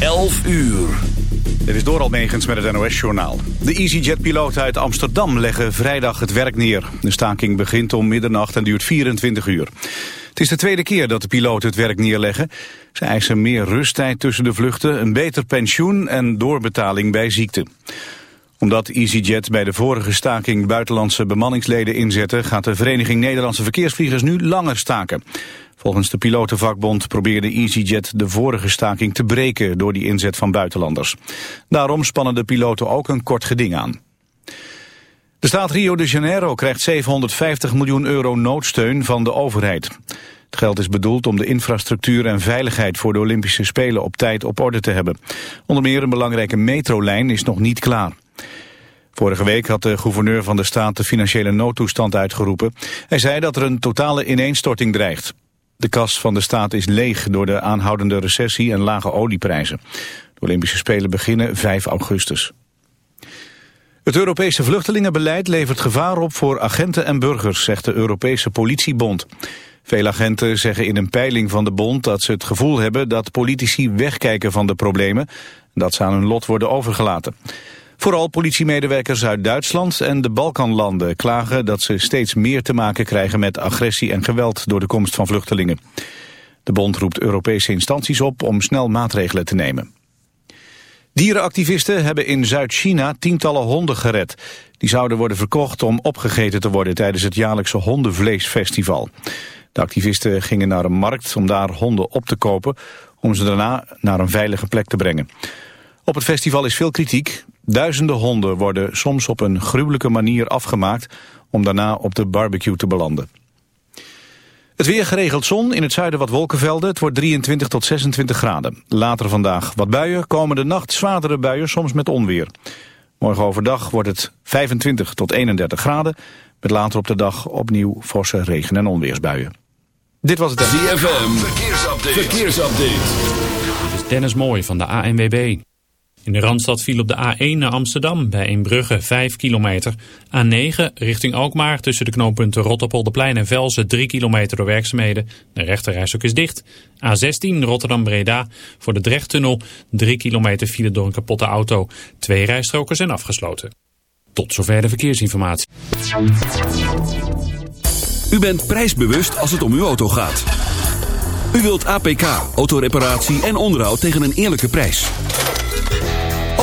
11 uur. Dit is door Almegens met het NOS-journaal. De EasyJet-piloten uit Amsterdam leggen vrijdag het werk neer. De staking begint om middernacht en duurt 24 uur. Het is de tweede keer dat de piloten het werk neerleggen. Ze eisen meer rusttijd tussen de vluchten, een beter pensioen en doorbetaling bij ziekte omdat EasyJet bij de vorige staking buitenlandse bemanningsleden inzette... gaat de Vereniging Nederlandse Verkeersvliegers nu langer staken. Volgens de pilotenvakbond probeerde EasyJet de vorige staking te breken... door die inzet van buitenlanders. Daarom spannen de piloten ook een kort geding aan. De staat Rio de Janeiro krijgt 750 miljoen euro noodsteun van de overheid. Het geld is bedoeld om de infrastructuur en veiligheid voor de Olympische Spelen op tijd op orde te hebben. Onder meer een belangrijke metrolijn is nog niet klaar. Vorige week had de gouverneur van de staat de financiële noodtoestand uitgeroepen. Hij zei dat er een totale ineenstorting dreigt. De kas van de staat is leeg door de aanhoudende recessie en lage olieprijzen. De Olympische Spelen beginnen 5 augustus. Het Europese vluchtelingenbeleid levert gevaar op voor agenten en burgers, zegt de Europese politiebond. Veel agenten zeggen in een peiling van de bond dat ze het gevoel hebben dat politici wegkijken van de problemen en dat ze aan hun lot worden overgelaten. Vooral politiemedewerkers uit Duitsland en de Balkanlanden klagen dat ze steeds meer te maken krijgen met agressie en geweld door de komst van vluchtelingen. De bond roept Europese instanties op om snel maatregelen te nemen. Dierenactivisten hebben in Zuid-China tientallen honden gered. Die zouden worden verkocht om opgegeten te worden tijdens het jaarlijkse hondenvleesfestival. De activisten gingen naar een markt om daar honden op te kopen... om ze daarna naar een veilige plek te brengen. Op het festival is veel kritiek. Duizenden honden worden soms op een gruwelijke manier afgemaakt om daarna op de barbecue te belanden. Het weer geregeld zon, in het zuiden wat wolkenvelden. Het wordt 23 tot 26 graden. Later vandaag wat buien, komende nacht zwaardere buien, soms met onweer. Morgen overdag wordt het 25 tot 31 graden. Met later op de dag opnieuw forse regen- en onweersbuien. Dit was het... ZFM, verkeersupdate. verkeersupdate. Dit is Dennis Mooij van de ANWB. In de Randstad viel op de A1 naar Amsterdam bij Inbrugge 5 kilometer. A9 richting Alkmaar tussen de knooppunten Rotterpolderplein en Velsen 3 kilometer door werkzaamheden. De rechterrijstok is dicht. A16 Rotterdam-Breda voor de Drechttunnel 3 kilometer file door een kapotte auto. Twee rijstroken zijn afgesloten. Tot zover de verkeersinformatie. U bent prijsbewust als het om uw auto gaat. U wilt APK, autoreparatie en onderhoud tegen een eerlijke prijs.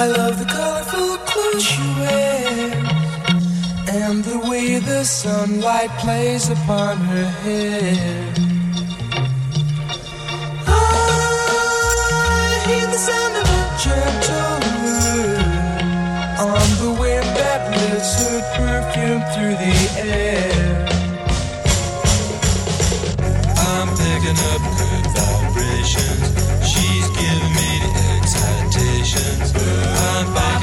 I love the colorful clothes you wear and the way the sunlight plays upon her hair. I hear the sound of a gentle wind on the wind that lifts her perfume through the air. I'm picking up good vibrations.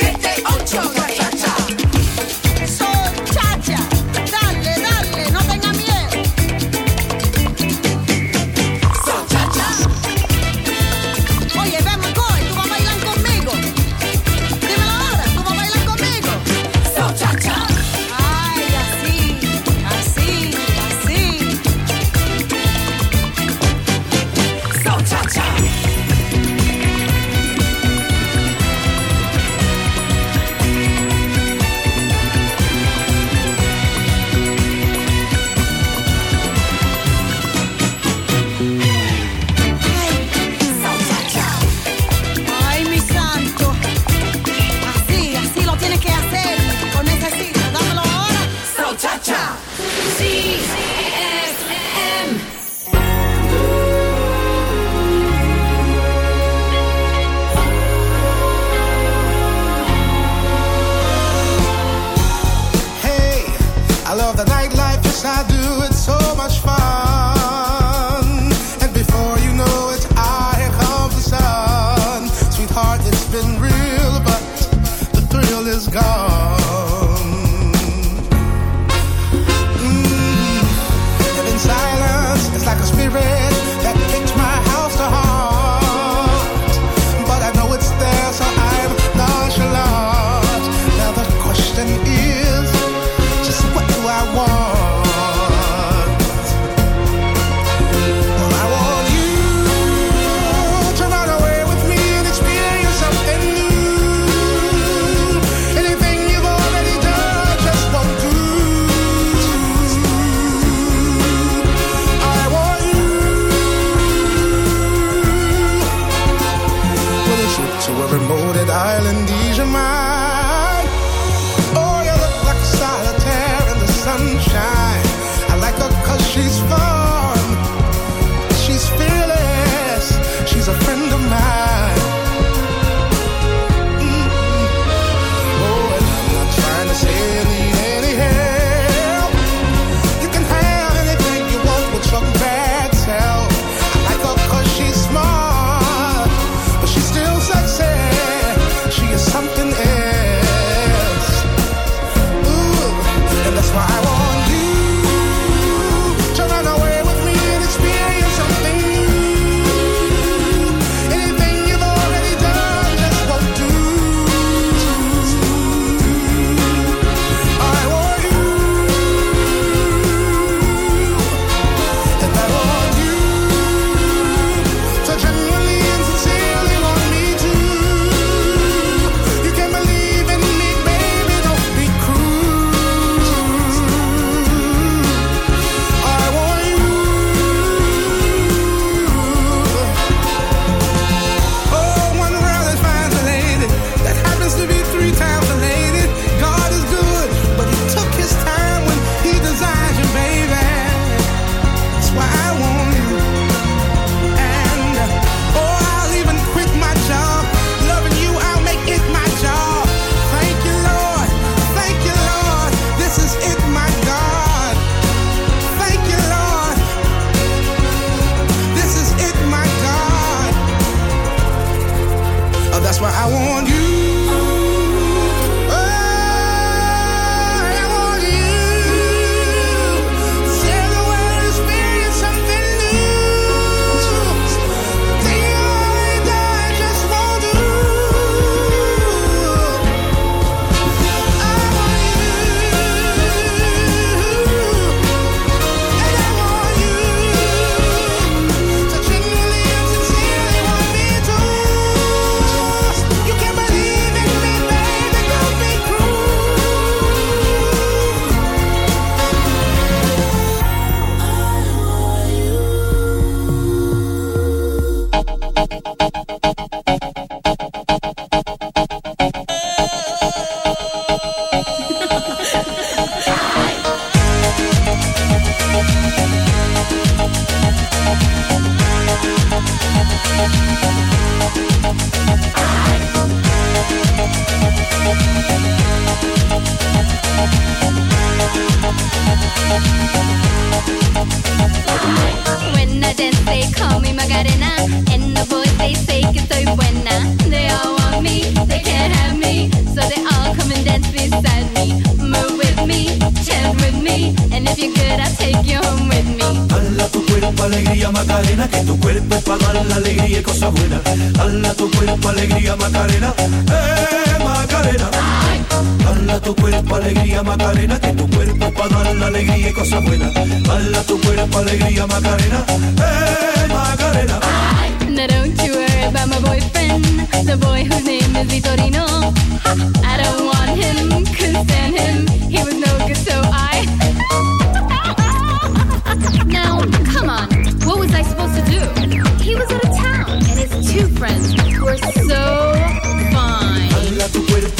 get down.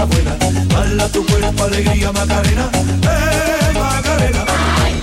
cosa buena. Mala tu cuerpo, alegría, Macarena. ¡Eh, Macarena! Ay.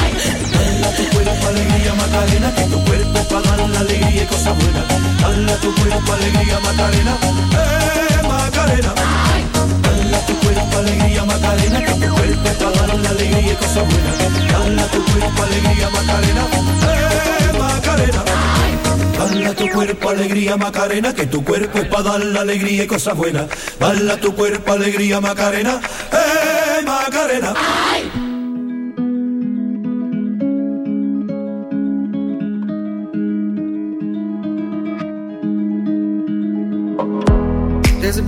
Tu cuerpo alegría Macarena, que tu cuerpo para dar la alegría y cosas buenas. Hala tu cuerpo alegría Macarena, eh Macarena. Hala tu cuerpo alegría Macarena, que tu cuerpo para dar la alegría y cosas buenas. Hala tu cuerpo alegría Macarena, eh Macarena. Hala tu cuerpo alegría Macarena, que tu cuerpo es para dar la alegría y cosas buenas. Hala tu cuerpo alegría Macarena, eh Macarena. There's